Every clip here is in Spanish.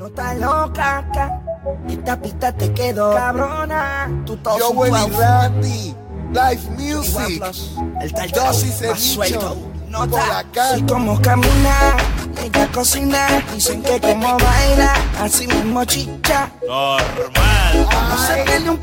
No estás loca, ca. Esta pista te quedó cabrona. Tú todo Yo, Willy Randy, Live Music. El tal dosis edicho. No por la calle. como camina, ella cocina. Dicen que como baila, así mismo chicha. Normal. No se un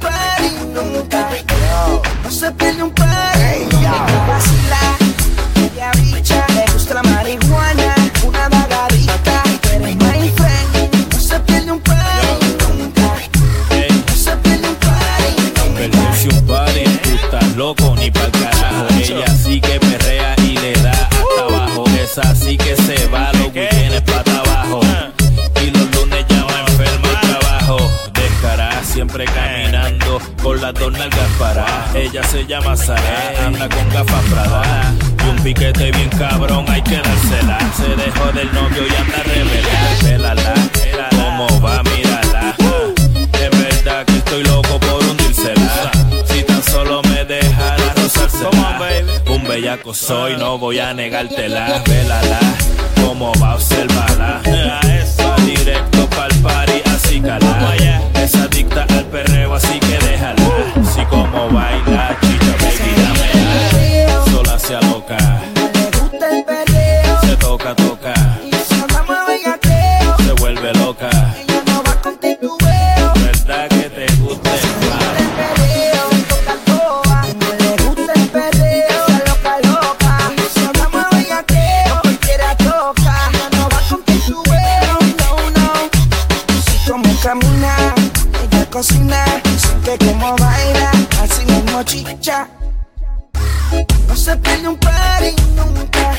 siempre caminando con las dos nalgas paradas. Ella se llama Sara, anda con gafas Prada y un piquete bien cabrón, hay que dársela. Se dejó del novio y anda rebelde, pélala, cómo va, mírala. De verdad que estoy loco por hundírsela. Si tan solo me dejara rozársela. Un bellaco soy, no voy a negártela, pélala, cómo va, a observarla. Directo pa'l party, así cala. cómo camina, ella cocina, siente cómo baila, así mismo chicha. No se pierde un party nunca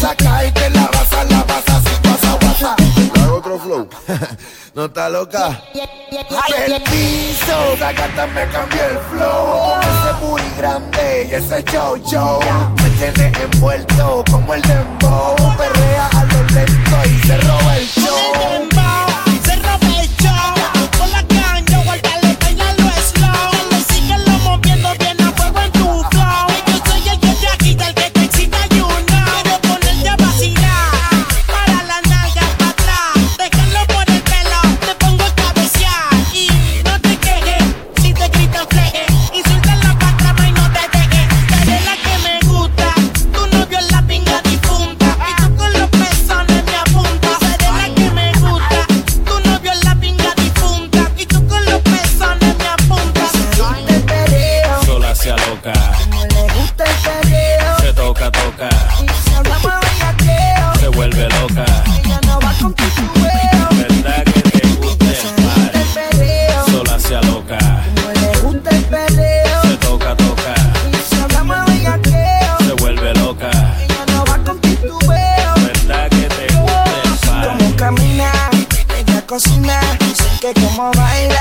saca y te la vas a la vas a si vas a otro flow. no está loca. el piso, gata me cambié el flow. Ese muy grande y ese show show. Me tiene envuelto como el dembow. Perrea a lo lento y se roba el show. que como baila.